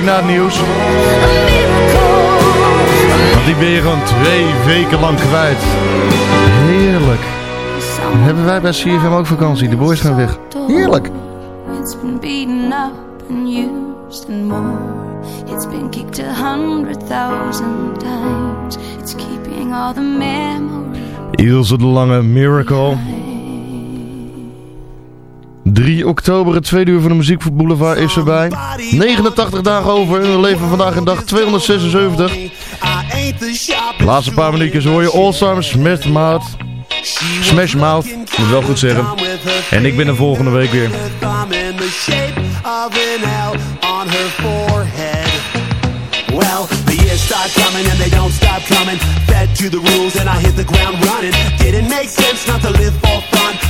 Direct na het nieuws. Want die ben je gewoon twee weken lang kwijt. Heerlijk. Hebben wij bij CFM ook vakantie? De boys gaan weg. Heerlijk. It's been beaten up and used and more. It's been kicked a hundred thousand times. It's keeping all the memories. Ilse de Lange, Miracle. 3 oktober, het tweede uur van de Muziek Boulevard is erbij. 89 dagen over en we leven vandaag in dag 276. De laatste paar minuutjes hoor je All Stars Smash Mouth. Smash Mouth, moet wel goed zeggen. En ik ben er volgende week weer. Well, the years start coming and they don't stop coming. Fed to the rules and I hit the ground running. Sense not to live for fun.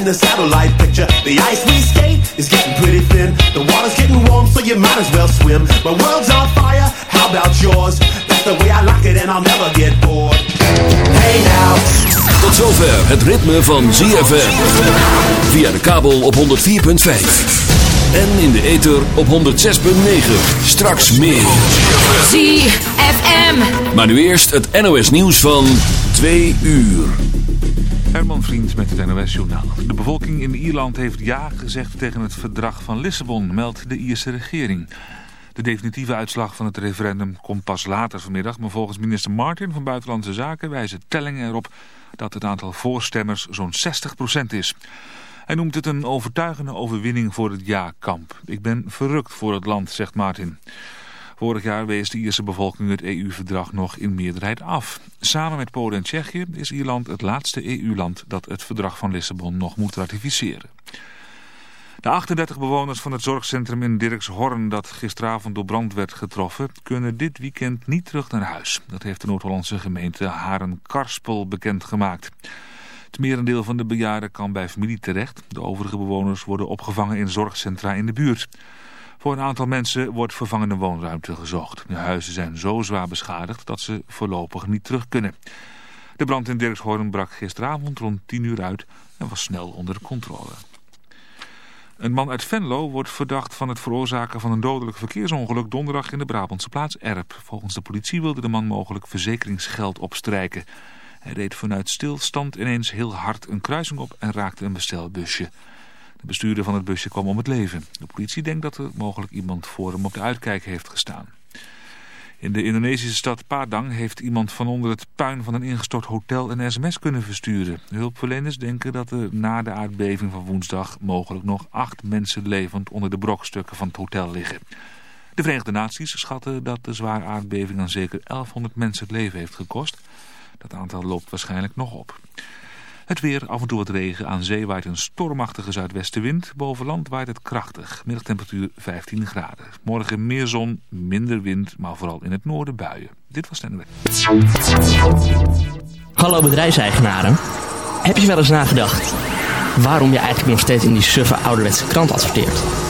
In the satellite picture, the ice we skate is getting pretty thin. The water's getting warm, so you might as well swim. My world's on fire, how about yours? That's the way I like it, and I'll never get bored. Hey now. Tot zover het ritme van ZFM. Via de kabel op 104.5. En in de ether op 106.9. Straks meer. ZFM. Maar nu eerst het NOS nieuws van 2 uur. Herman Vriend met het NOS Journaal. De bevolking in Ierland heeft ja gezegd tegen het verdrag van Lissabon, meldt de Ierse regering. De definitieve uitslag van het referendum komt pas later vanmiddag, maar volgens minister Martin van Buitenlandse Zaken wijzen tellingen erop dat het aantal voorstemmers zo'n 60% is. Hij noemt het een overtuigende overwinning voor het ja-kamp. Ik ben verrukt voor het land, zegt Martin. Vorig jaar wees de Ierse bevolking het EU-verdrag nog in meerderheid af. Samen met Polen en Tsjechië is Ierland het laatste EU-land dat het verdrag van Lissabon nog moet ratificeren. De 38 bewoners van het zorgcentrum in Dirkshorn dat gisteravond door brand werd getroffen... kunnen dit weekend niet terug naar huis. Dat heeft de Noord-Hollandse gemeente Haren-Karspel bekendgemaakt. Het merendeel van de bejaarden kan bij familie terecht. De overige bewoners worden opgevangen in zorgcentra in de buurt. Voor een aantal mensen wordt vervangende woonruimte gezocht. De huizen zijn zo zwaar beschadigd dat ze voorlopig niet terug kunnen. De brand in Dirkshorn brak gisteravond rond 10 uur uit en was snel onder controle. Een man uit Venlo wordt verdacht van het veroorzaken van een dodelijk verkeersongeluk donderdag in de Brabantse plaats Erp. Volgens de politie wilde de man mogelijk verzekeringsgeld opstrijken. Hij reed vanuit stilstand ineens heel hard een kruising op en raakte een bestelbusje. De bestuurder van het busje kwam om het leven. De politie denkt dat er mogelijk iemand voor hem op de uitkijk heeft gestaan. In de Indonesische stad Padang heeft iemand van onder het puin van een ingestort hotel een sms kunnen versturen. Hulpverleners denken dat er na de aardbeving van woensdag mogelijk nog acht mensen levend onder de brokstukken van het hotel liggen. De Verenigde Naties schatten dat de zware aardbeving aan zeker 1100 mensen het leven heeft gekost. Dat aantal loopt waarschijnlijk nog op. Het weer, af en toe wat regen. Aan zee waait een stormachtige zuidwestenwind. Boven land waait het krachtig. Middagtemperatuur 15 graden. Morgen meer zon, minder wind, maar vooral in het noorden buien. Dit was het Hallo bedrijfseigenaren. Heb je wel eens nagedacht waarom je eigenlijk nog steeds in die suffe ouderwetse krant adverteert?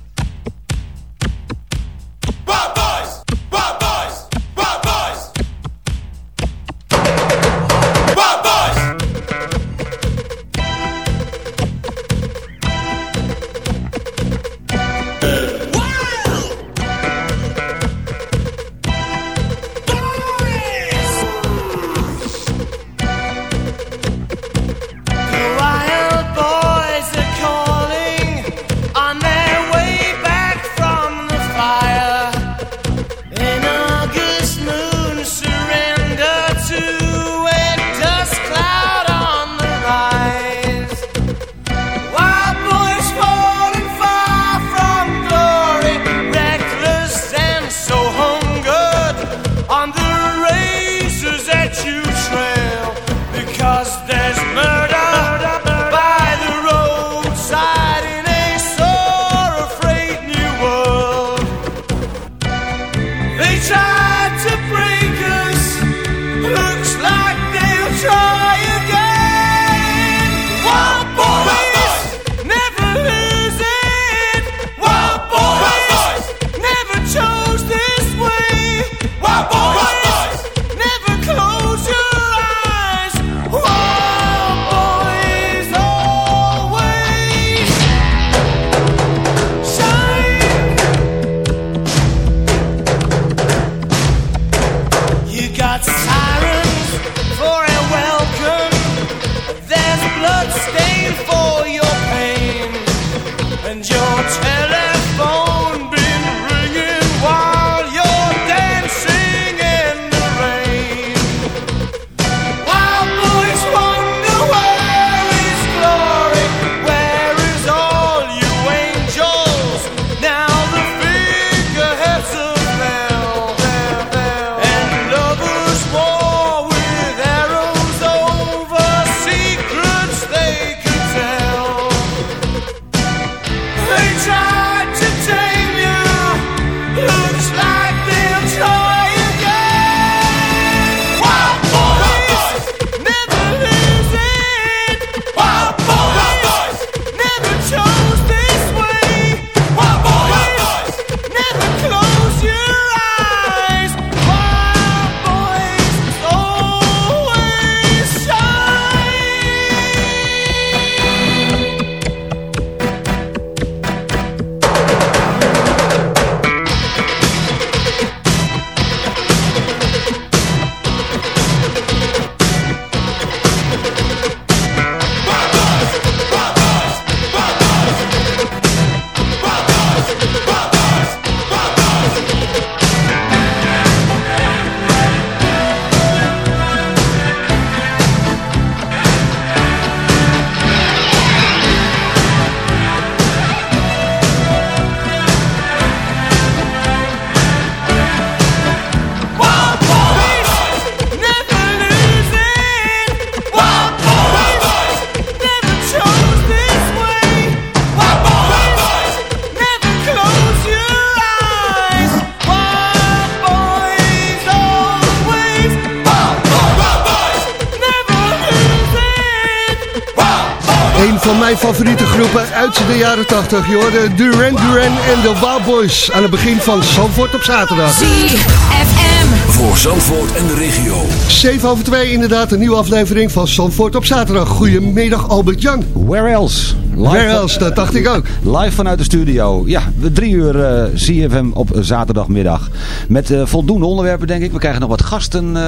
De jaren 80. Je hoorde Duran Duran en de Wild Boys aan het begin van Zandvoort op zaterdag. ZFM. voor Zandvoort en de regio. 7 over 2 inderdaad, een nieuwe aflevering van Zandvoort op zaterdag. Goedemiddag Albert-Jan. Where else? Live dat dacht ik ook. Live vanuit de studio. Ja, drie uur uh, CFM op zaterdagmiddag. Met uh, voldoende onderwerpen denk ik. We krijgen nog wat gasten uh,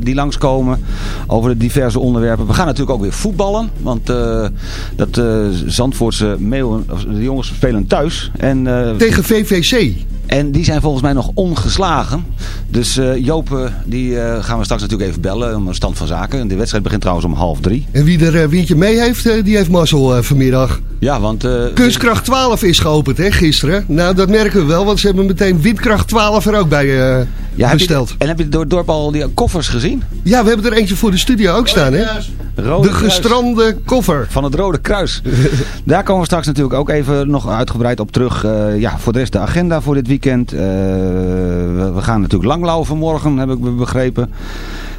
die langskomen over de diverse onderwerpen. We gaan natuurlijk ook weer voetballen. Want dat Zandvoortse meeuwen, de jongens spelen thuis. En, Tegen VVC. En die zijn volgens mij nog ongeslagen. Dus uh, Joop, die uh, gaan we straks natuurlijk even bellen om een stand van zaken. De wedstrijd begint trouwens om half drie. En wie er windje mee heeft, die heeft mazzel vanmiddag. Ja, want... Kunstkracht 12 is geopend, hè, gisteren. Nou, dat merken we wel, want ze hebben meteen Windkracht 12 er ook bij ja, besteld. Je, en heb je door het dorp al die koffers gezien? Ja, we hebben er eentje voor de studio ook staan, hè? Rode de gestrande koffer. Van het Rode Kruis. Daar komen we straks natuurlijk ook even nog uitgebreid op terug. ja, voor de rest de agenda voor dit weekend we, we, gaan natuurlijk langlaufen morgen, heb ik begrepen.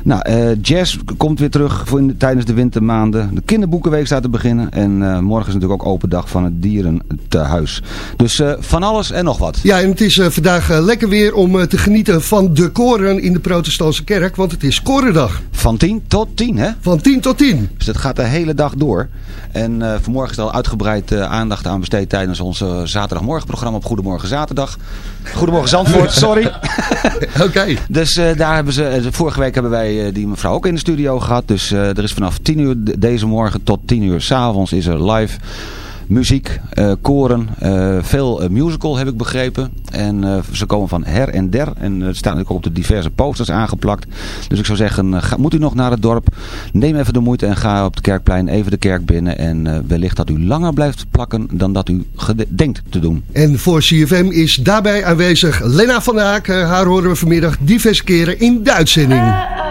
Nou, uh, jazz komt weer terug voor in, tijdens de wintermaanden. De kinderboekenweek staat te beginnen. En uh, morgen is natuurlijk ook open dag van het dierentehuis. Dus uh, van alles en nog wat. Ja, en het is vandaag lekker weer om te genieten van de koren in de protestantse kerk. Want het is korendag. Van 10 tot 10, hè? Van 10 tot 10. Dus het gaat de hele dag door. En vanmorgen is er al uitgebreid aandacht aan besteed tijdens ons zaterdagmorgenprogramma op Goedemorgen Zaterdag. Goedemorgen Zandvoort, sorry. Oké. Dus daar hebben ze, vorige week hebben wij eh, die mevrouw ook in de studio gehad. Dus eh, er is vanaf 10 uur deze morgen tot 10 uur s'avonds is er live muziek, uh, koren, uh, veel uh, musical heb ik begrepen. En ze komen van her en der. En het staat natuurlijk ook op de diverse posters aangeplakt. Dus ik zou zeggen, ga, moet u nog naar het dorp, neem even de moeite en ga op het kerkplein even de kerk binnen. En wellicht dat u langer blijft plakken dan dat u denkt te doen. En voor CFM is daarbij aanwezig Lena van der Haak. haar horen we vanmiddag diverse keren in de uitzending.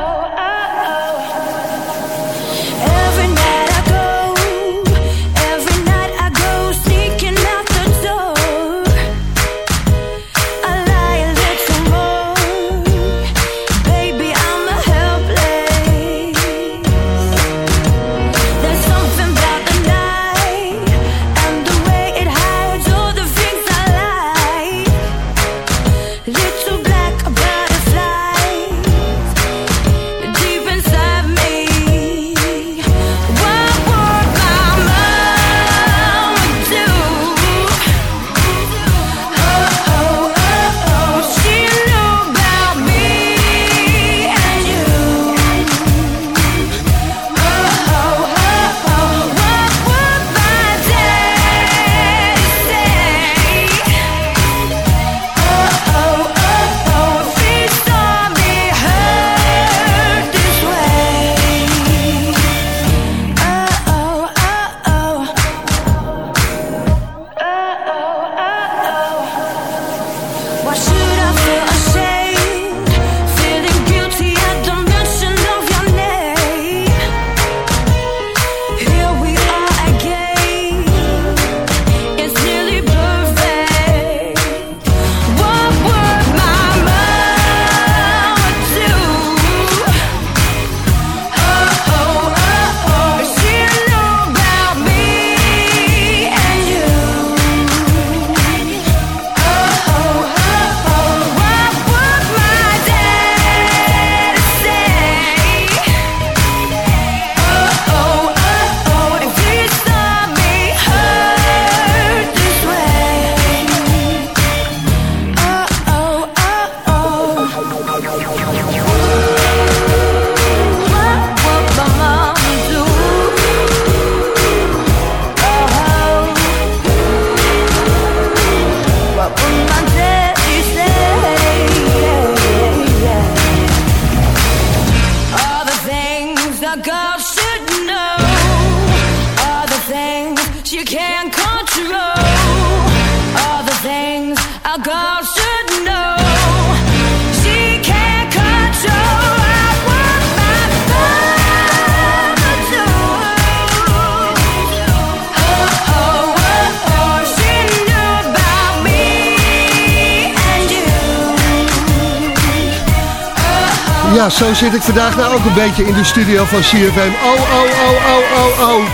Zit ik vandaag nou ook een beetje in de studio van CFM. Oh, oh, oh, oh, oh, oh.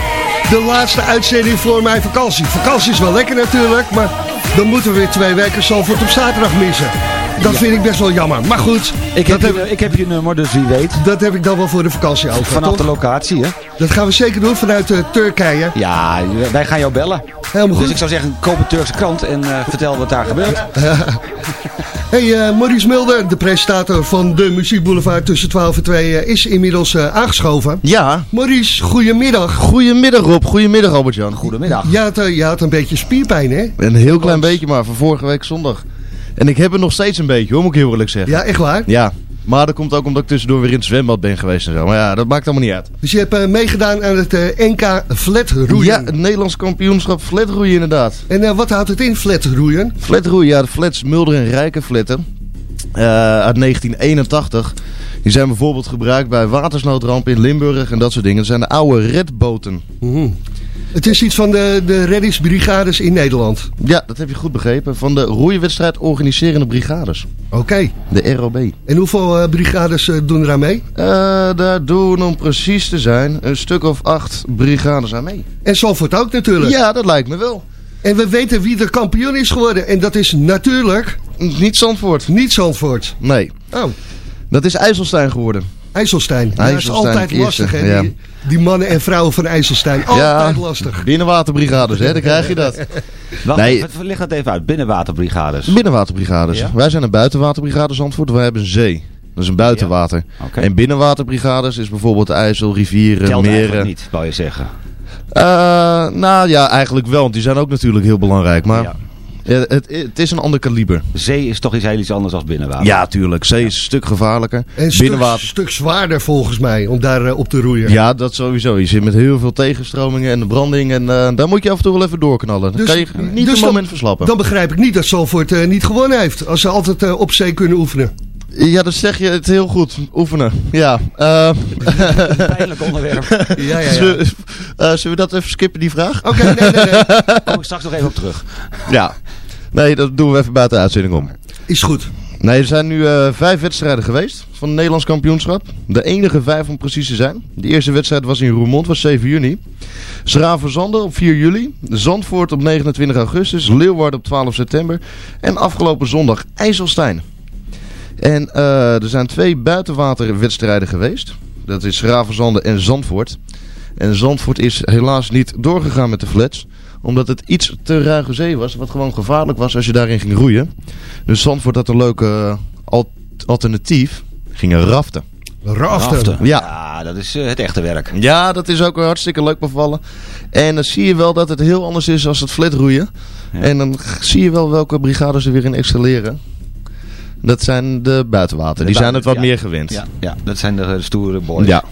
De laatste uitzending voor mijn vakantie. Vakantie is wel lekker natuurlijk, maar dan moeten we weer twee weken Zalvoort op zaterdag missen. Dat vind ik best wel jammer. Maar goed. Ik heb, je, ik heb je nummer, dus wie weet. Dat heb ik dan wel voor de vakantie over. Vanaf toch? de locatie, hè? Dat gaan we zeker doen vanuit uh, Turkije. Ja, wij gaan jou bellen. Helemaal goed. Dus ik zou zeggen, koop een Turkse krant en uh, vertel wat daar gebeurt. hey, uh, Maurice Mulder, de presentator van de Muziekboulevard tussen 12 en 2, is inmiddels aangeschoven. Ja. Maurice, goedemiddag. Goedemiddag Rob, goedemiddag Albert-Jan. Goedemiddag. Je had, je had een beetje spierpijn, hè? Een heel klein beetje maar, van vorige week zondag. En ik heb het nog steeds een beetje, hoor, moet ik heel eerlijk zeggen. Ja, echt waar? Ja. Maar dat komt ook omdat ik tussendoor weer in het zwembad ben geweest en zo. Maar ja, dat maakt allemaal niet uit. Dus je hebt uh, meegedaan aan het uh, NK flatroeien? Ja, het Nederlands kampioenschap flatroeien inderdaad. En uh, wat houdt het in, flatroeien? Flatroeien, ja, de flats Mulder en Rijken flatten. uit 1981. Die zijn bijvoorbeeld gebruikt bij watersnoodrampen in Limburg en dat soort dingen. Dat zijn de oude redboten. Mm -hmm. Het is iets van de, de reddingsbrigades in Nederland. Ja, dat heb je goed begrepen. Van de roeiwedstrijd organiserende brigades. Oké. Okay. De ROB. En hoeveel uh, brigades uh, doen er aan mee? Uh, daar doen, om precies te zijn, een stuk of acht brigades aan mee. En Zalvoort ook natuurlijk. Ja, dat lijkt me wel. En we weten wie de kampioen is geworden. En dat is natuurlijk... Niet Zandvoort. Niet Zandvoort. Nee. Oh. Dat is IJsselstein geworden. IJsselstein. Ja, dat is altijd lastig, hè? Ja. Die, mannen en vrouwen van IJsselstein. Altijd ja, lastig. Binnenwaterbrigades, hè? Dan krijg je dat. Wacht, nee. Leg dat even uit. Binnenwaterbrigades. Binnenwaterbrigades. Ja? Wij zijn een buitenwaterbrigade Zandvoort. Wij hebben een zee. Dat is een buitenwater. Ja. Okay. En binnenwaterbrigades is bijvoorbeeld IJssel, rivieren, Telt meren. niet, wou je zeggen. Uh, nou ja, eigenlijk wel. Want die zijn ook natuurlijk heel belangrijk. Maar ja. Ja, het, het, is een ander kaliber. Zee is toch iets heel iets anders dan binnenwater? Ja, tuurlijk. Zee ja. is een stuk gevaarlijker. En een binnenwater... stuk, stuk zwaarder volgens mij om daar uh, op te roeien. Ja, dat sowieso. Je zit met heel veel tegenstromingen en de branding. En uh, daar moet je af en toe wel even doorknallen. Dan dus, kan je niet dus een moment dan, verslappen. Dan begrijp ik niet dat Zalvoort uh, niet gewonnen heeft. Als ze altijd op zee kunnen oefenen. Ja, dan zeg je het heel goed. Oefenen. Ja. Uh, Pijnlijk onderwerp. ja, ja, ja. Zullen, uh, zullen we dat even skippen, die vraag? Oké, okay, nee, nee, nee. Kom ik straks nog even op terug. Ja. Nee, dat doen we even buiten de uitzending om. Is goed. Nee, er zijn nu uh, vijf wedstrijden geweest van het Nederlands kampioenschap. De enige vijf om precies te zijn. De eerste wedstrijd was in Roermond, was 7 juni. Schravenzande op 4 juli. Zandvoort op 29 augustus. Leeuwarden op 12 september. En afgelopen zondag IJsselstein. En uh, er zijn twee buitenwaterwedstrijden geweest. Dat is Schravenzande en Zandvoort. En Zandvoort is helaas niet doorgegaan met de flats omdat het iets te ruige zee was. Wat gewoon gevaarlijk was als je daarin ging roeien. Dus Zandvoort had een leuke al alternatief. Gingen raften. Raften? raften. Ja. ja, dat is uh, het echte werk. Ja, dat is ook hartstikke leuk bevallen. En dan zie je wel dat het heel anders is als het flatroeien. Ja. En dan zie je wel welke brigades er weer in excelleren. Dat zijn de buitenwater. De Die zijn het wat ja. meer gewend. Ja, ja, dat zijn de stoere boys. Ja.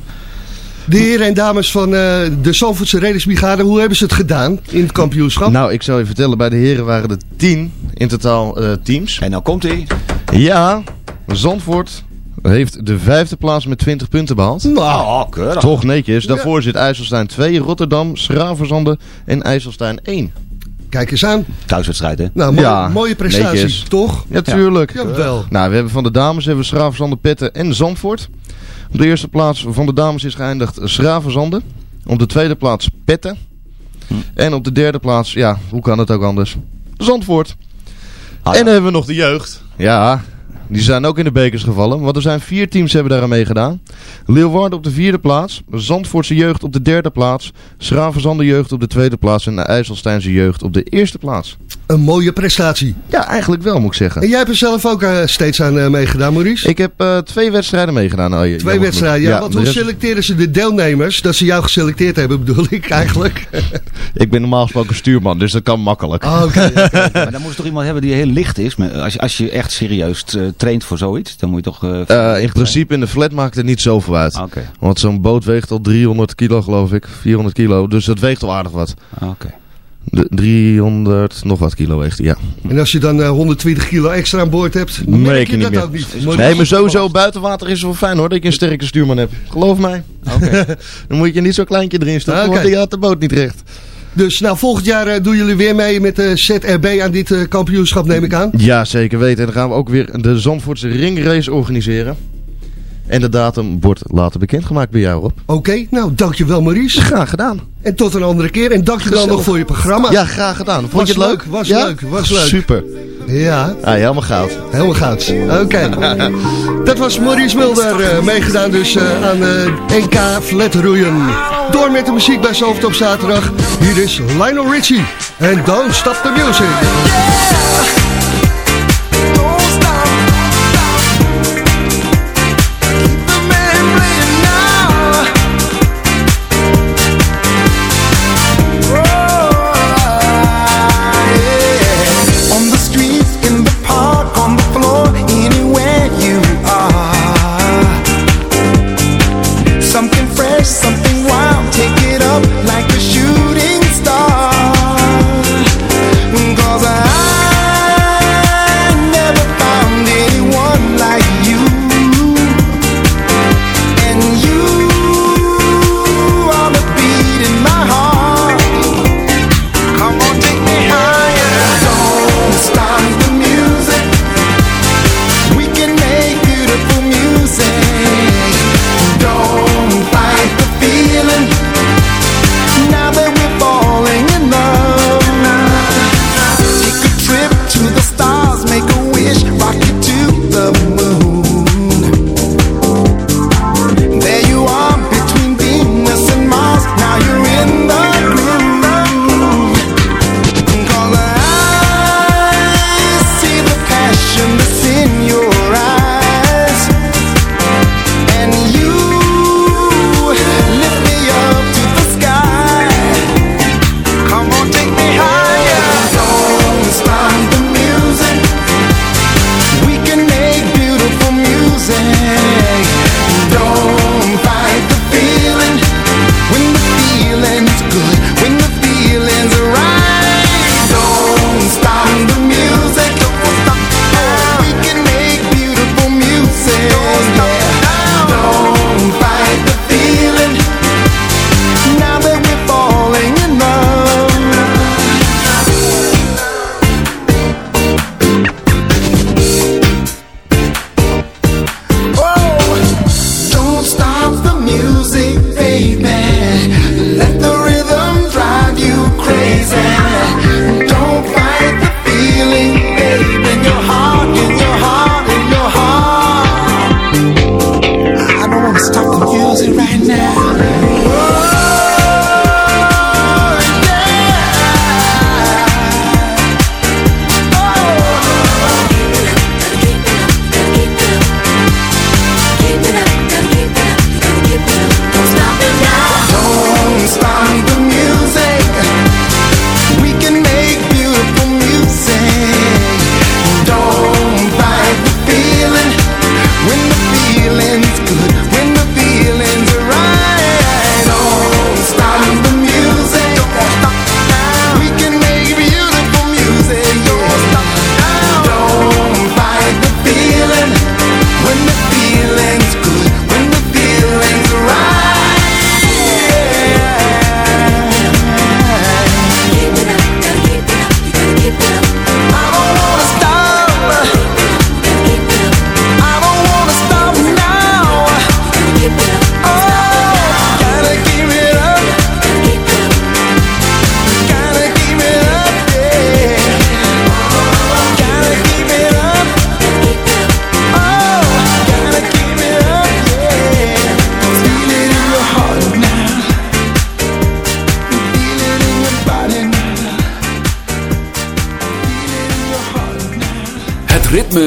De heren en dames van uh, de Zandvoortse Reddingsbrigade, hoe hebben ze het gedaan in het kampioenschap? Nou, ik zal je vertellen, bij de heren waren er tien in totaal uh, teams. En nou komt hij. Ja, Zandvoort heeft de vijfde plaats met 20 punten behaald. Nou, oh, keurig. Toch netjes. Daarvoor ja. zit IJsselstein 2, Rotterdam, Schravenzande en IJsselstein 1. Kijk eens aan. Thuiswedstrijd, hè? Nou, ja, mooie prestatie, netjes. toch? Ja, tuurlijk. Ja, wel. Nou, we hebben van de dames hebben we Schravenzande, Petten en Zandvoort. Op de eerste plaats van de dames is geëindigd Schravenzande. Op de tweede plaats Petten. Hm. En op de derde plaats, ja, hoe kan het ook anders? Zandvoort. Ah, ja. En dan hebben we nog de jeugd. Ja, die zijn ook in de bekers gevallen. Want er zijn vier teams hebben daar aan meegedaan. Leeuwarden op de vierde plaats. Zandvoortse jeugd op de derde plaats. Schravenzande jeugd op de tweede plaats. En de IJsselsteinse jeugd op de eerste plaats. Een mooie prestatie. Ja, eigenlijk wel moet ik zeggen. En jij hebt er zelf ook uh, steeds aan uh, meegedaan, Maurice? Ik heb uh, twee wedstrijden meegedaan. Oh, twee wedstrijden, ja. ja want hoe rest... selecteren ze de deelnemers? Dat ze jou geselecteerd hebben, bedoel ik eigenlijk. ik ben normaal gesproken stuurman, dus dat kan makkelijk. Oh, okay, okay. maar dan moet je toch iemand hebben die heel licht is. Als je, als je echt serieus traint voor zoiets, dan moet je toch... in principe in de flat maakt het niet zoveel uit. Okay. Want zo'n boot weegt al 300 kilo geloof ik. 400 kilo, dus dat weegt al aardig wat. Oké. Okay. De 300 nog wat kilo weegt ja. En als je dan uh, 120 kilo extra aan boord hebt, dan merk je, je dat meer. ook niet. Nee, maar sowieso buiten water is het wel fijn hoor, dat je een sterke stuurman hebt. Geloof mij. Okay. dan moet je niet zo'n kleintje erin stoppen, okay. want die had de boot niet recht. Dus nou, volgend jaar uh, doen jullie weer mee met de ZRB aan dit uh, kampioenschap, neem ik aan. Ja, zeker weten. En dan gaan we ook weer de Zandvoortse ringrace organiseren. En de datum wordt later bekendgemaakt bij jou, Rob. Oké, okay, nou dankjewel Maurice. Graag gedaan. En tot een andere keer. En dankjewel nog voor je programma. Ja, graag gedaan. Vond was je het leuk? Was ja? leuk, was leuk. Super. Ja. Ah, helemaal goud. Helemaal goud. Oké. Dat was Maurice Mulder uh, meegedaan dus uh, aan uh, NK Flatroeien. Door met de muziek bij Zalvert op zaterdag. Hier is Lionel Richie. En Don't Stop the Music.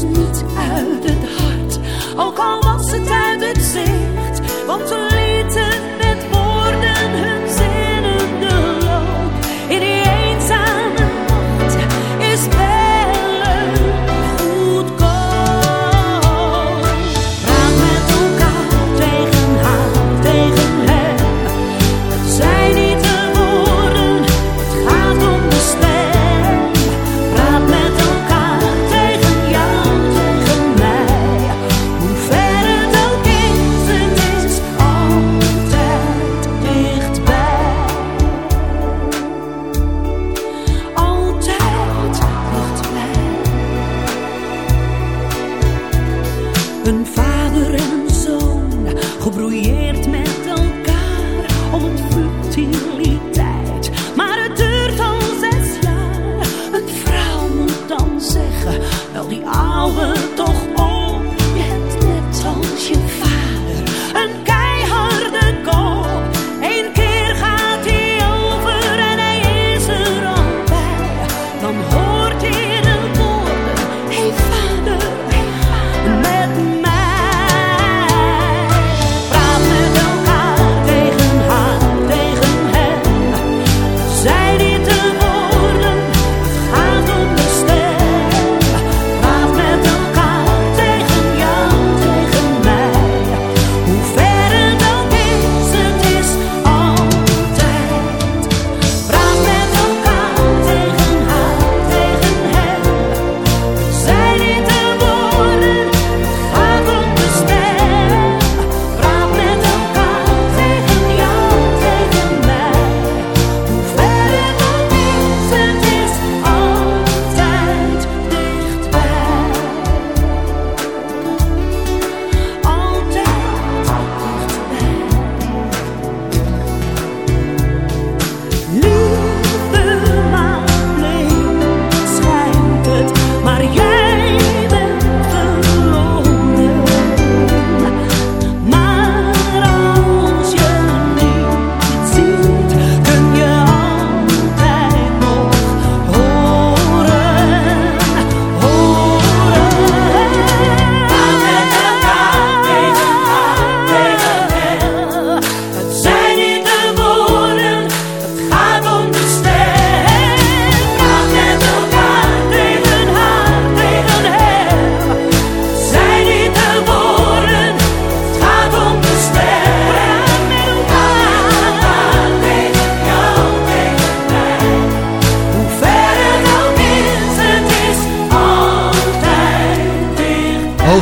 niet uit het hart, ook al was het uit het zicht. Want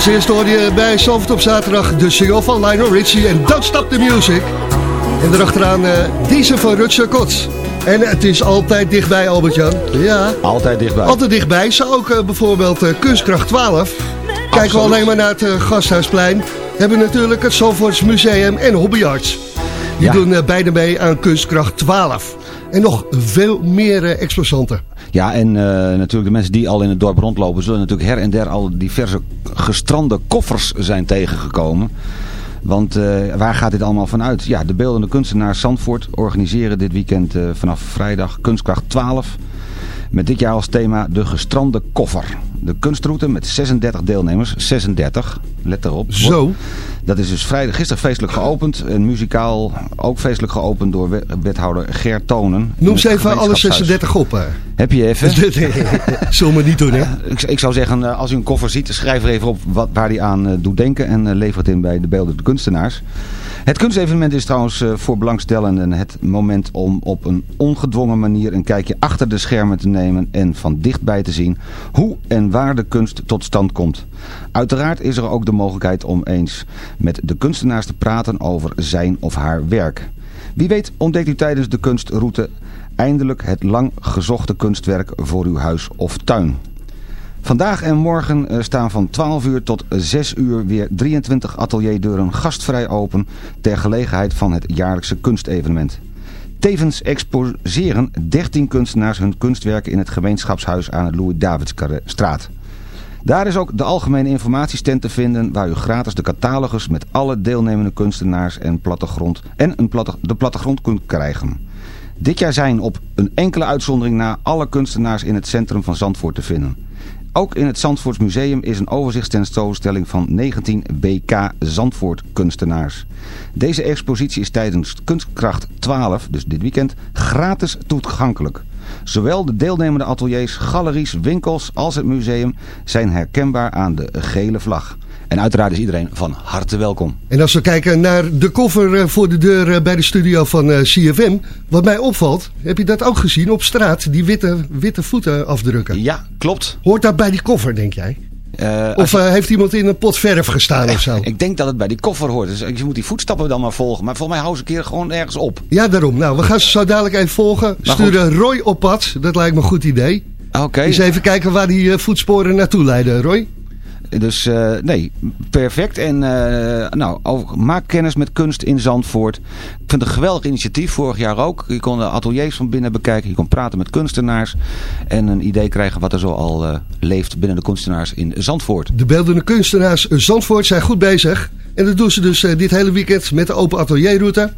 Als eerste hoor je bij Zalvert op zaterdag de single van Lionel Richie en Don't Stop the Music. En erachteraan uh, deze van Rutger Kots. En het is altijd dichtbij, Albert-Jan. Ja. Altijd dichtbij. Altijd dichtbij. Zo ook eh, bijvoorbeeld eh, Kunstkracht 12. Kijken we alleen maar naar het eh, Gasthuisplein. Hebben we natuurlijk het Zalvoorts Museum en Hobbyarts. Die Ja. doen eh, beide mee aan Kunstkracht 12. En nog veel meer eh, exposanten. Ja, en eh, natuurlijk de mensen die al in het dorp rondlopen... zullen natuurlijk her en der al diverse gestrande koffers zijn tegengekomen. Want eh, waar gaat dit allemaal vanuit? Ja, de beeldende kunstenaars Zandvoort organiseren dit weekend eh, vanaf vrijdag Kunstkracht 12... Met dit jaar als thema de gestrande koffer. De kunstroute met 36 deelnemers. 36, let erop. Zo. Dat is dus vrijdag gisteren feestelijk geopend. En muzikaal ook feestelijk geopend door we- wethouder Ger Tonen. Noem ze even alle gemeenschapshuis. 36 op. eh. Heb je even? Zullen we niet doen, hè? Ik, ik zou zeggen, eh, als u een koffer ziet, schrijf er even op wat, waar die aan eh, doet denken. En eh, lever het in bij de beeldende kunstenaars. Het kunstevenement is trouwens voor belangstellenden het moment om op een ongedwongen manier een kijkje achter de schermen te nemen en van dichtbij te zien hoe en waar de kunst tot stand komt. Uiteraard is er ook de mogelijkheid om eens met de kunstenaars te praten over zijn of haar werk. Wie weet ontdekt u tijdens de kunstroute eindelijk het lang gezochte kunstwerk voor uw huis of tuin. Vandaag en morgen eh, staan van 12 uur tot 6 uur weer 23 atelierdeuren gastvrij open ter gelegenheid van het jaarlijkse kunstevenement. Tevens exposeren 13 kunstenaars hun kunstwerken in het gemeenschapshuis aan het Louis-Davidsstraat. Daar is ook de algemene informatiestand te vinden waar u gratis de catalogus met alle deelnemende kunstenaars en, plattegrond, en een de plattegrond kunt krijgen. Dit jaar zijn op een enkele uitzondering na alle kunstenaars in het centrum van Zandvoort te vinden. Ook in het Zandvoorts Museum is een overzichtstentoonstelling van 19 BK Zandvoort kunstenaars. Deze expositie is tijdens Kunstkracht 12, dus dit weekend, gratis toegankelijk. Zowel de deelnemende ateliers, galeries, winkels als het museum zijn herkenbaar aan de gele vlag. En uiteraard is iedereen van harte welkom. En als we kijken naar de koffer eh, voor de deur eh, bij de studio van eh, CFM. Wat mij opvalt, heb je dat ook gezien op straat? Die witte, witte voeten afdrukken. Ja, klopt. Hoort dat bij die koffer, denk jij? Eh, Of eh, heeft iemand in een pot verf gestaan of zo? Ik denk dat het bij die koffer hoort. Dus je moet die voetstappen dan maar volgen. Maar volgens mij hou ze een keer gewoon ergens op. Ja, daarom. Nou, we gaan ze zo dadelijk even volgen. Maar Sturen Roy op pad. Dat lijkt me een goed idee. Oké. Eens even kijken waar die eh, voetsporen naartoe leiden, Roy. Dus uh, nee, perfect. En uh, nou, maak kennis met kunst in Zandvoort. Ik vind het een geweldig initiatief. Vorig jaar ook. Je kon de ateliers van binnen bekijken. Je kon praten met kunstenaars. En een idee krijgen wat er zo al uh, leeft binnen de kunstenaars in Zandvoort. De beeldende kunstenaars Zandvoort zijn goed bezig. En dat doen ze dus uh, dit hele weekend met de open atelierroute.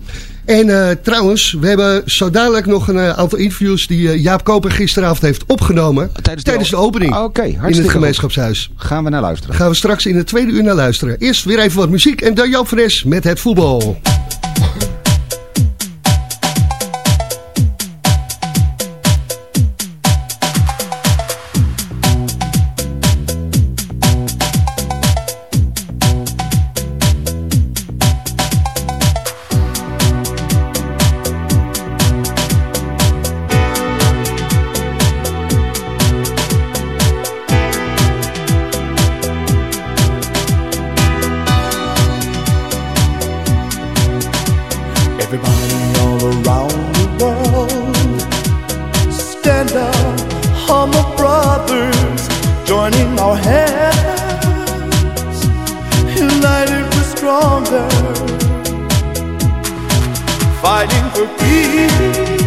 En uh, trouwens, we hebben zo dadelijk nog een uh, aantal interviews die Jaap Koper gisteravond heeft opgenomen. Tijdens, tijdens de, opening. Oké, okay, In het gemeenschapshuis. Gaan we naar luisteren. Gaan we straks in het tweede uur naar luisteren. Eerst weer even wat muziek en dan Joop Fres met het voetbal. fighting for peace.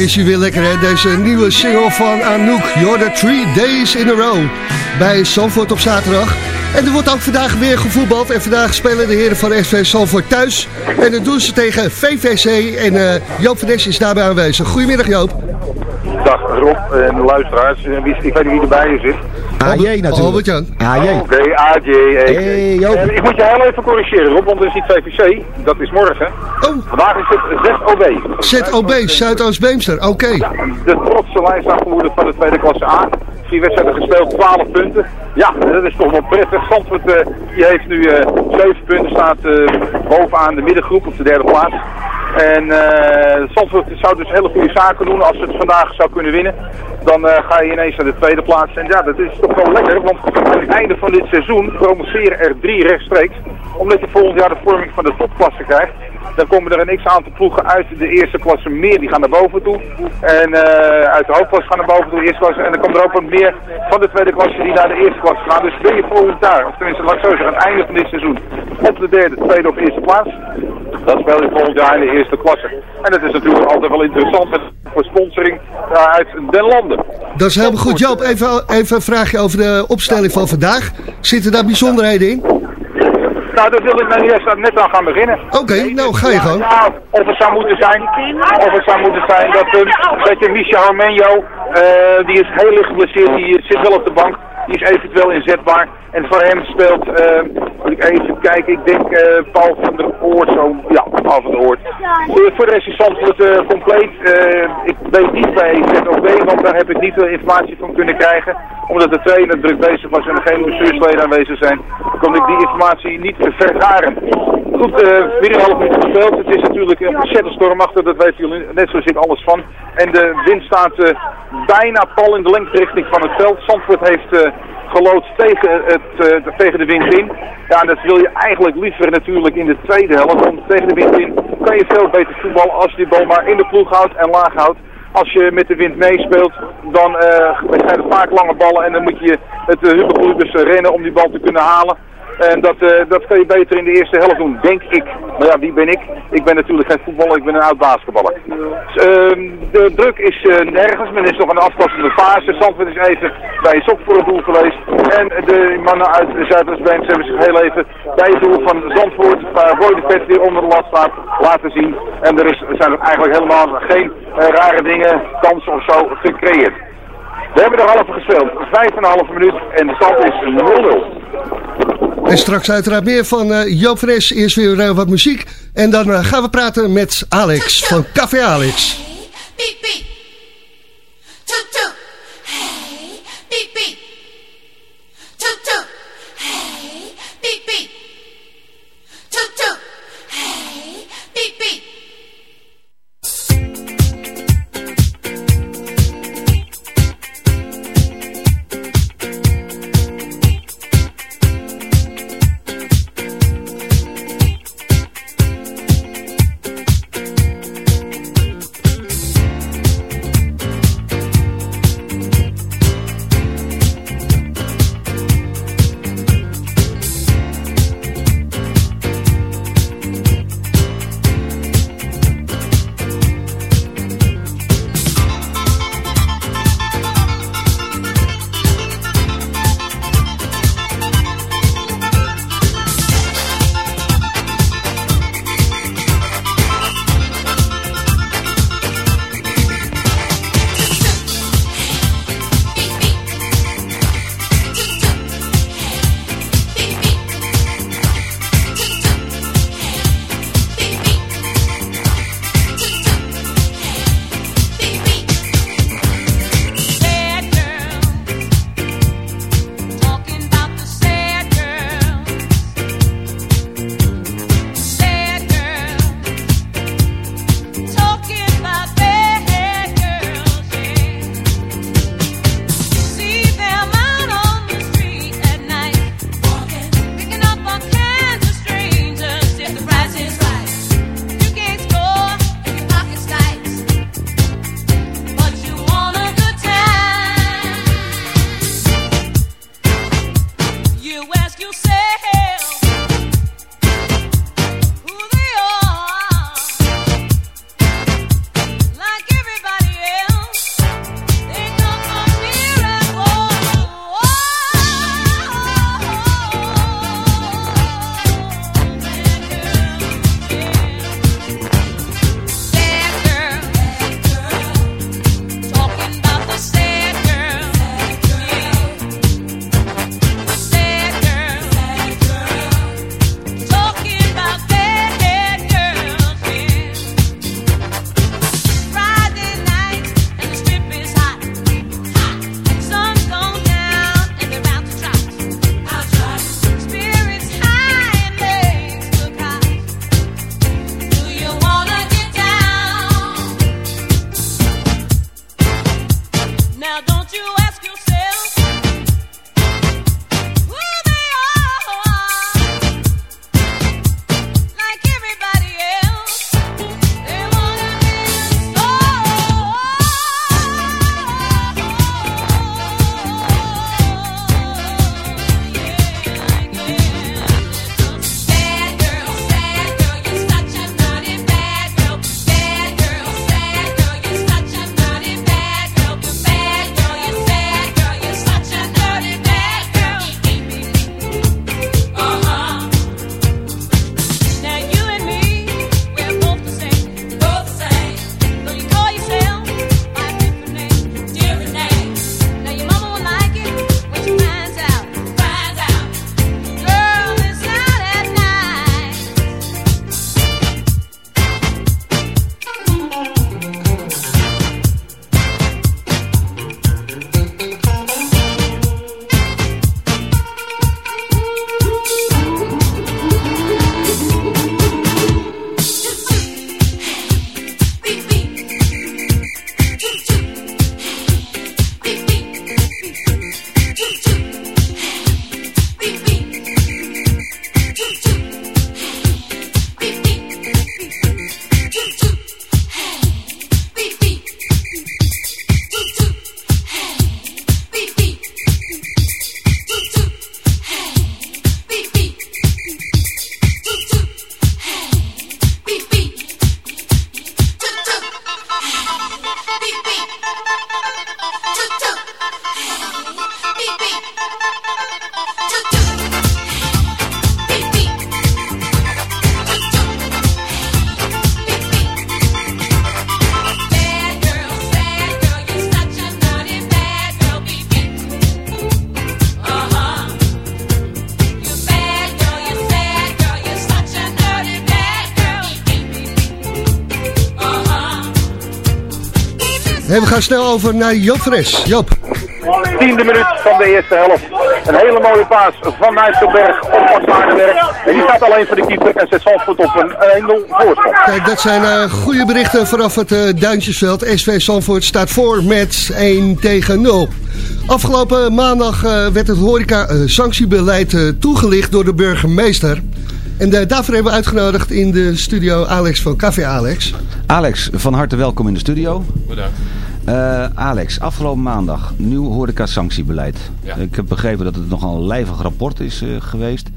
Is hier weer lekker hè, deze nieuwe single van Anouk. You're the three days in a row. Bij Zandvoort op zaterdag. En er wordt ook vandaag weer gevoetbald. En vandaag spelen de heren van SV Zandvoort thuis. En dat doen ze tegen VVC. En uh, Joop van Nes is daarbij aanwezig. Goedemiddag Joop. Dag Rob en luisteraars. Ik weet niet wie erbij zit. AJ natuurlijk. Albert-Jan. AJ. Oké, okay, AJ. Hey, Joop. En ik moet je heel even corrigeren Rob, want het is niet VVC. Dat is morgen. Oh. Vandaag is het ZOB. ZOB, Zuidoost-Beemster. Oké. Okay. Ja, de trotse lijstaangevoerder van de tweede klasse A. Vier wedstrijden gespeeld, 12 punten. Ja, dat is toch wel prettig. Zandvoort uh, die heeft nu uh, 7 punten, staat uh, bovenaan de middengroep op de derde plaats. En uh, zou dus hele goede zaken doen als het vandaag zou kunnen winnen. Dan uh, ga je ineens naar de tweede plaats. En ja, dat is toch wel lekker, want aan het einde van dit seizoen promoveren er drie rechtstreeks. Omdat je volgend jaar de vorming van de topklasse krijgt. Dan komen er een x-aantal ploegen uit de eerste klasse meer, die gaan naar boven toe. En uh, uit de hoofdklasse gaan naar boven toe, de eerste klasse. En dan komt er ook wat meer van de tweede klasse die naar de eerste klasse gaan. Dus ben je volgend jaar, of tenminste laat ik zo zeggen, aan het einde van dit seizoen op de derde, tweede of eerste plaats. Dan speel je volgend jaar in de eerste klasse. En dat is natuurlijk altijd wel interessant met, voor sponsoring uit den landen. Dat is helemaal goed. Joop, even, even een vraagje over de opstelling van vandaag. Zitten daar bijzonderheden in? Nou, daar wil ik nou net aan gaan beginnen. Oké, okay, nou ga je gewoon. Ja, of het zou moeten zijn, of het zou moeten zijn dat, dat je Michel Romenio, uh, die is heel licht geblesseerd, die zit wel op de bank. Is eventueel inzetbaar. En voor hem speelt, uh, moet ik even kijken, ik denk uh, Paul van der Oort zo. Ja, Paul van der Oort. Uh, voor de rest is Zandvoort uh, compleet. ik weet niet bij ZOB, want daar heb ik niet veel informatie van kunnen krijgen. Omdat de trainer druk bezig was en er geen bestuursleden aanwezig zijn, kon ik die informatie niet vergaren. Goed, weer een half gespeeld. Het is natuurlijk een ontzettend stormachtig, dat weten jullie net zoals ik alles van. En de wind staat bijna pal in de lengterichting van het veld. Zandvoort heeft geloodst tegen, het, uh, tegen de wind in. Ja, dat wil je eigenlijk liever natuurlijk in de tweede helft. Want tegen de wind in kan je veel beter voetballen als je die bal maar in de ploeg houdt en laag houdt. Als je met de wind meespeelt, dan uh, zijn het vaak lange ballen en dan moet je het uh, dus rennen om die bal te kunnen halen. En dat, uh, dat kun je beter in de eerste helft doen, denk ik. Maar ja, wie ben ik? Ik ben natuurlijk geen voetballer, ik ben een oud basketballer. Dus, uh, de druk is uh, nergens, men is nog een aftassende fase. Zandvoort is even bij Sok voor het doel geweest. En de mannen uit Zuidoost-Beens hebben zich heel even bij het doel van Zandvoort, waar Roy de Pet weer onder de lat staat, laten zien. En er, is, er zijn eigenlijk helemaal geen uh, rare dingen, kansen of zo gecreëerd. We hebben er half gespeeld, vijf en een half minuut en de stand is 0-0. En straks uiteraard meer van uh, Joop Fres. Eerst weer uh, wat muziek. En dan uh, gaan we praten met Alex van Café Alex. Piep, piep. Snel over naar Joop Fres. Joop. Tiende minuut van de eerste helft. Een hele mooie paas van Nijsselberg op Maardenberg. En die staat alleen voor de keeper en zet Zandvoort op een 1-0 voorsprong. Kijk, dat zijn uh, goede berichten vanaf het uh, Duintjesveld. SV Zandvoort staat voor met 1 tegen 0. Afgelopen maandag uh, werd het horeca-sanctiebeleid toegelicht door de burgemeester. En daarvoor hebben we uitgenodigd in de studio Alex van Café Alex. Alex, van harte welkom in de studio. Bedankt. Uh, Alex, afgelopen maandag, nieuw horeca-sanctiebeleid. Ja. Ik heb begrepen dat het nogal een lijvig rapport is uh, geweest.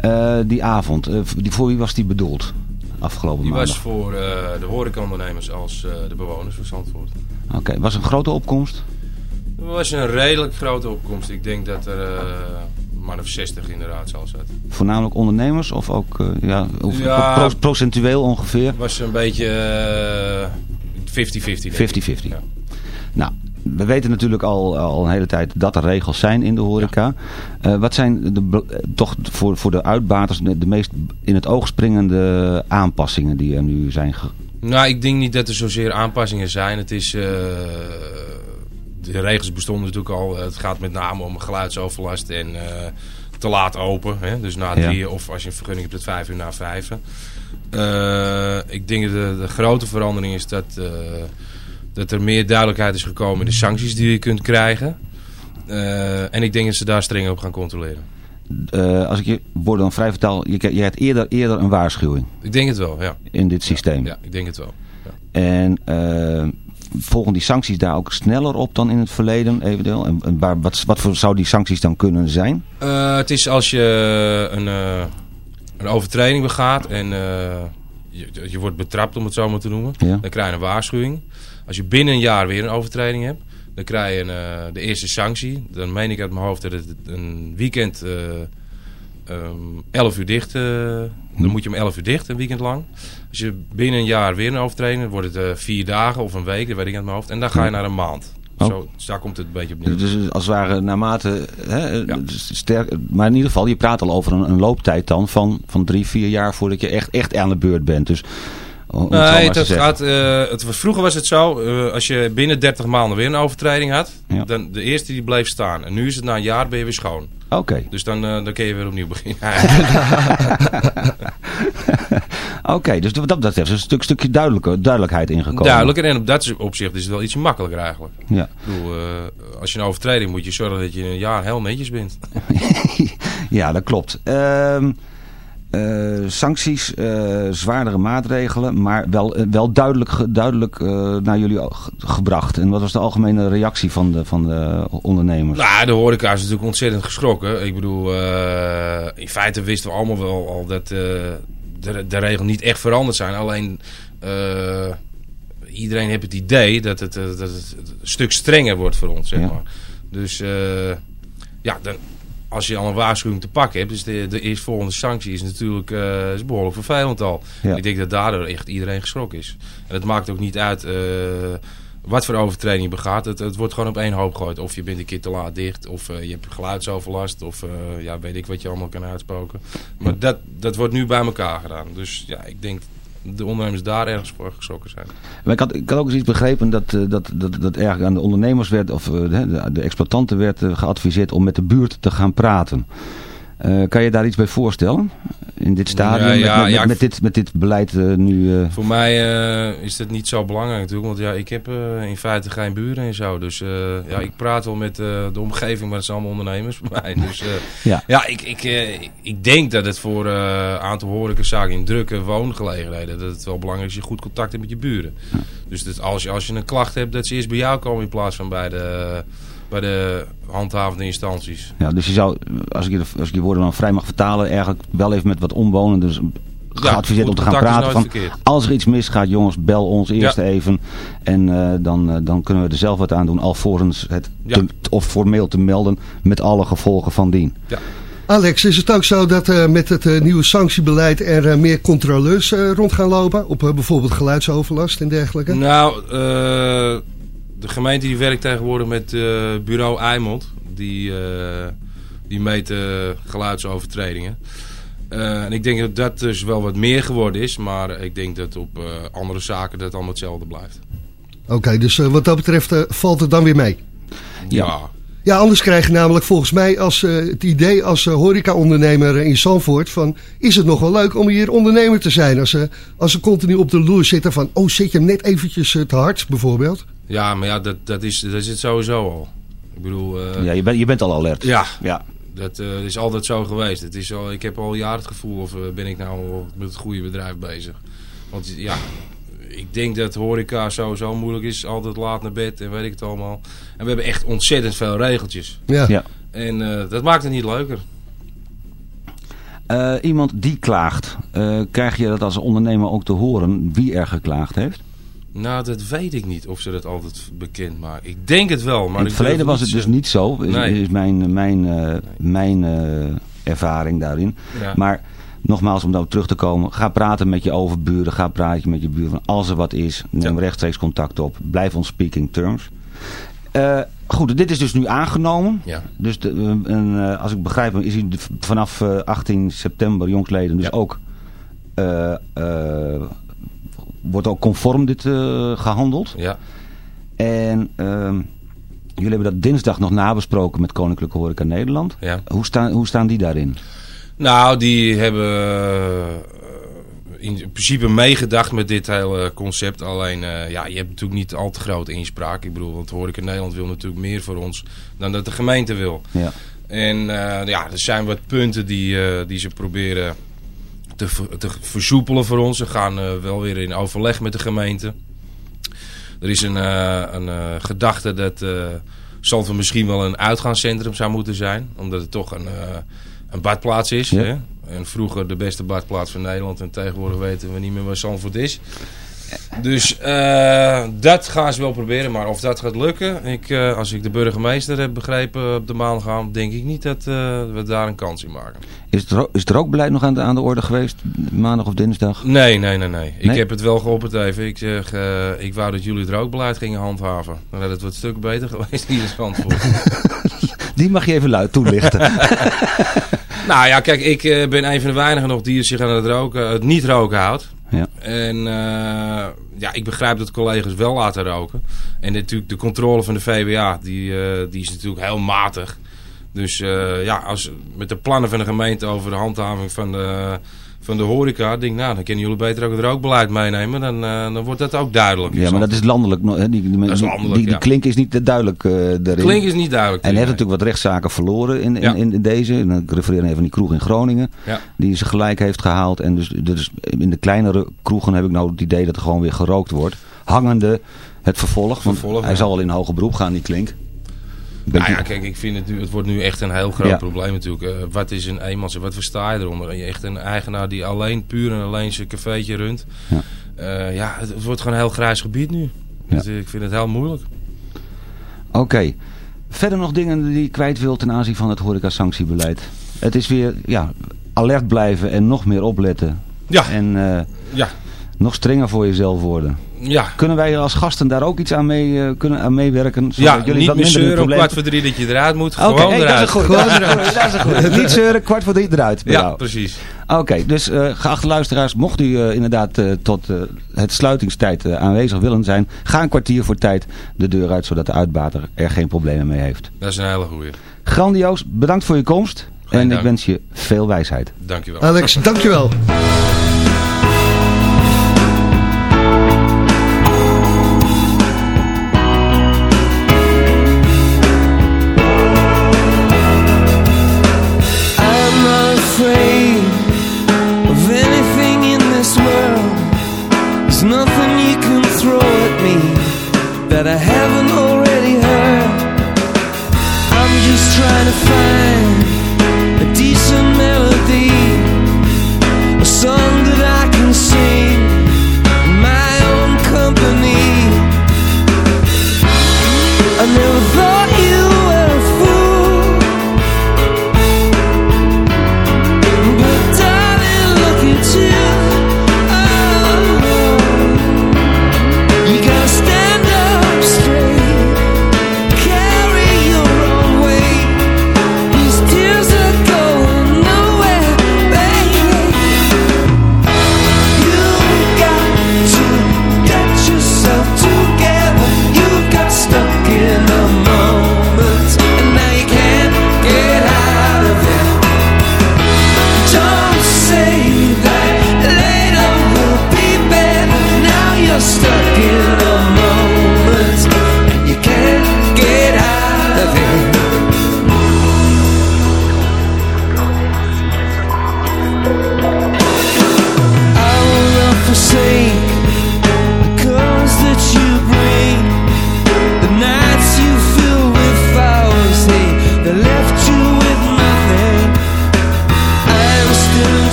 Ja. Uh, die avond, die, voor wie was die bedoeld? Afgelopen die maandag. was voor de horecaondernemers als de bewoners van Zandvoort. Oké, okay. was een grote opkomst? Het was een redelijk grote opkomst. Ik denk dat er man of 60 in de raad zal zitten. Voornamelijk ondernemers of ook ja, of ja, pro procentueel ongeveer? Het was een beetje 50-50. 50-50. Ja. Nou, we weten natuurlijk al, al een hele tijd dat er regels zijn in de horeca. Ja. Uh, wat zijn de, toch voor, voor de uitbaters de, de, meest in het oog springende aanpassingen die er nu zijn? Nou, ik denk niet dat er zozeer aanpassingen zijn. Het is... Uh, de regels bestonden natuurlijk al. Het gaat met name om geluidsoverlast en uh, te laat open. Hè? Dus na drie ja. of als je een vergunning hebt tot vijf uur na vijf. Uh, ik denk dat de, de, grote verandering is dat, dat er meer duidelijkheid is gekomen in de sancties die je kunt krijgen. Uh, en ik denk dat ze daar strenger op gaan controleren. als ik je woorden dan vrij vertaal, je, je hebt eerder, eerder een waarschuwing. Ik denk het wel, ja. In dit systeem. Ja, ja ik denk het wel. Ja. En volgen die sancties daar ook sneller op dan in het verleden eventueel? En, en waar, wat, wat voor zou die sancties dan kunnen zijn? het is als je een een overtreding begaat en uh, je, je, wordt betrapt om het zo maar te noemen, ja. dan krijg je een waarschuwing. Als je binnen een jaar weer een overtreding hebt, dan krijg je een, uh, de eerste sanctie. Dan meen ik uit mijn hoofd dat het een weekend um, 11 uur dicht, dan moet je om 11 uur dicht, een weekend lang. Als je binnen een jaar weer een overtreding hebt, wordt het vier dagen of een week, dat weet ik uit mijn hoofd. En dan ga je naar een maand. Oh. Zo, daar komt het een beetje op neer. Dus als het ware naarmate, hè, ja. sterk, maar in ieder geval, je praat al over een, een, looptijd dan van, van drie, vier jaar voordat je echt, echt aan de beurt bent. Dus, nee, het gaat, uh, het was, vroeger was het zo, uh, als je binnen 30 maanden weer een overtreding had, ja. dan de eerste die bleef staan. En nu is het na een jaar ben je weer schoon. Oké. Okay. Dus dan, uh, dan kun je weer opnieuw beginnen. Oké, okay, dus wat dat betreft is een stuk, stukje duidelijker, duidelijkheid ingekomen. Duidelijker en op dat opzicht is het wel iets makkelijker eigenlijk. Ja. Ik bedoel, uh, als je een overtreding moet je zorgen dat je een jaar heel netjes bent. ja, dat klopt. Uh, uh, sancties, uh, zwaardere maatregelen, maar wel, uh, wel duidelijk, duidelijk naar jullie gebracht. En wat was de algemene reactie van de, van de ondernemers? Nou, de horeca is natuurlijk ontzettend geschrokken. Ik bedoel, in feite wisten we allemaal wel al dat de, de regels niet echt veranderd zijn. Alleen iedereen heeft het idee dat het, dat het een stuk strenger wordt voor ons, zeg Ja. maar. Dus ja, dan, als je al een waarschuwing te pakken hebt, dus de, de eerstvolgende sanctie is natuurlijk uh, is behoorlijk vervelend al. Ja. Ik denk dat daardoor echt iedereen geschrokken is. En het maakt ook niet uit uh, wat voor overtreding je begaat. Het, het, wordt gewoon op één hoop gegooid. Of je bent een keer te laat dicht, of uh, je hebt geluidsoverlast, of ja, weet ik wat je allemaal kan uitspoken. Maar dat, dat wordt nu bij elkaar gedaan. Dus ja, ik denk de ondernemers daar ergens voor geschrokken zijn. Ik had, ik had ook eens iets begrepen dat, uh, dat, dat, dat eigenlijk aan de ondernemers werd, of uh, de, de exploitanten werd uh, geadviseerd om met de buurt te gaan praten. Kan je daar iets bij voorstellen? In dit stadium, ja, ja, met, met, ja, met, met, dit, met dit beleid nu? Voor mij is dat niet zo belangrijk natuurlijk, want ja, ik heb in feite geen buren en zo. Dus ja, ik praat wel met de omgeving, maar het zijn allemaal ondernemers voor mij. Dus ja, ja ik, ik, ik denk dat het voor een aantal horecazaken in drukke woongelegenheden, dat het wel belangrijk is dat je goed contact hebt met je buren. Dus dat als, je, als je een klacht hebt, dat ze eerst bij jou komen in plaats van bij de, bij de handhavende instanties. Ja, dus je zou, als ik je, als ik je woorden dan vrij mag vertalen, eigenlijk wel even met wat omwonenden dus geadviseerd ja, om te gaan praten. Van, als er iets misgaat, jongens, bel ons eerst ja. even. En uh, dan, uh, dan kunnen we er zelf wat aan doen, alvorens het ja. te, of formeel te melden met alle gevolgen van dien. Ja. Alex, is het ook zo dat uh, met het uh, nieuwe sanctiebeleid er uh, meer controleurs rond gaan lopen? Op bijvoorbeeld geluidsoverlast en dergelijke? Nou, de gemeente die werkt tegenwoordig met bureau Eimond. Die, die meet geluidsovertredingen. en ik denk dat dat dus wel wat meer geworden is. Maar ik denk dat op andere zaken dat allemaal hetzelfde blijft. Oké, dus wat dat betreft valt het dan weer mee? Ja. Ja, anders krijg je namelijk volgens mij als, het idee als horeca-ondernemer in Zandvoort... van is het nog wel leuk om hier ondernemer te zijn? Als ze, als ze continu op de loer zitten van... oh, zit je hem net eventjes te hard, bijvoorbeeld? Ja, maar ja, dat, dat, is, dat is het sowieso al. Ik bedoel... ja, je, bent je bent al alert. Ja, ja. Dat uh, is altijd zo geweest. Het is al, ik heb al jaren het gevoel of uh, ben ik nou met het goede bedrijf bezig. Want ja, ik denk dat horeca sowieso moeilijk is. Altijd laat naar bed en weet ik het allemaal. En we hebben echt ontzettend veel regeltjes. Ja. ja. En uh, dat maakt het niet leuker. iemand die klaagt, krijg je dat als ondernemer ook te horen wie er geklaagd heeft? Nou, dat weet ik niet of ze dat altijd bekend maken. Ik denk het wel. Maar In het verleden was het dus niet zo, is, nee. is mijn, mijn, uh, mijn uh, ervaring daarin. Ja. Maar nogmaals, om daarop terug te komen, ga praten met je overburen, ga praten met je buren. Als er wat is, neem ja. rechtstreeks contact op. Blijf on speaking terms. Uh, goed, dit is dus nu aangenomen. Ja. Dus de, en, als ik begrijp, is hij vanaf 18 september jongsleden dus ja. ook wordt ook conform dit gehandeld. Ja. En uh, jullie hebben dat dinsdag nog nabesproken met Koninklijke Horeca Nederland. Ja. Hoe, staan, hoe staan die daarin? Nou, die hebben uh, in principe meegedacht met dit hele concept. Alleen, uh, ja, je hebt natuurlijk niet al te grote inspraak. Ik bedoel, want Horeca Nederland wil natuurlijk meer voor ons dan dat de gemeente wil. Ja. En ja, er zijn wat punten die, die ze proberen te, te versoepelen voor ons. We gaan uh, wel weer in overleg met de gemeente. Er is een, uh, een uh, gedachte dat Zandvoort misschien wel een uitgaanscentrum zou moeten zijn. Omdat het toch een, een badplaats is. Ja. Hè? En vroeger de beste badplaats van Nederland. En tegenwoordig weten we niet meer waar Zandvoort is. Dus uh, dat gaan ze wel proberen. Maar of dat gaat lukken, ik, uh, als ik de burgemeester heb begrepen op de maandagavond, denk ik niet dat uh, we daar een kans in maken. Is het, is het rookbeleid nog aan de, aan de orde geweest, maandag of dinsdag? Nee, nee, nee. nee. Ik heb het wel geopperd even. Ik zeg, ik wou dat jullie het rookbeleid gingen handhaven. Dan had het wat stuk beter geweest hier in Zandvoort. Die mag je even luid toelichten. nou ja, kijk, ik ben een van de weinigen nog die zich aan het, roken, het niet roken houdt. Ja. En uh, ja, ik begrijp dat collega's wel laten roken. En natuurlijk de controle van de VWA, die, uh, die is natuurlijk heel matig. Dus uh, ja, als, met de plannen van de gemeente over de handhaving van de, van de horeca, denk ik, nou, dan kunnen jullie beter ook het rookbeleid meenemen. Dan, dan wordt dat ook duidelijk. Ja, maar dat is landelijk. Die, die, dat is landelijk, die, die ja. klink is niet duidelijk daarin. Klink is niet duidelijk. En hij heeft natuurlijk wat rechtszaken verloren in, in, ja. in, in deze. En ik refereer even aan die kroeg in Groningen. Ja. Die ze gelijk heeft gehaald. En dus, dus in de kleinere kroegen heb ik nou het idee dat er gewoon weer gerookt wordt. Hangende het vervolg. Want vervolg, hij zal al in hoger beroep gaan, die klink. Nou ja, kijk, ik vind het nu, het wordt nu echt een heel groot ja. probleem natuurlijk. Uh, wat is een eenmans, wat versta je eronder? Je echt een eigenaar die alleen, puur en alleen zijn cafeetje runt. Ja, uh, ja het, het, wordt gewoon een heel grijs gebied nu. Ja. Dus, ik vind het heel moeilijk. Oké. Okay. Verder nog dingen die je kwijt wilt ten aanzien van het horeca-sanctiebeleid? Het is weer ja, alert blijven en nog meer opletten. Ja. En ja. Nog strenger voor jezelf worden. Ja. Kunnen wij als gasten daar ook iets aan, mee, uh, kunnen aan meewerken? Ja, jullie niet meer zeuren om kwart voor drie dat je eruit moet. Gewoon okay, hey, eruit. Dat is goed. Gewoon eruit. dat is goed. niet zeuren, kwart voor drie eruit. Ja, jou. precies. Oké, okay, dus uh, geachte luisteraars, mocht u uh, inderdaad tot het sluitingstijd aanwezig willen zijn, ga een kwartier voor tijd de deur uit, zodat de uitbater er geen problemen mee heeft. Dat is een hele goeie. Grandioos, bedankt voor je komst. Geen en dank. ik wens je veel wijsheid. Dankjewel. Alex, dankjewel.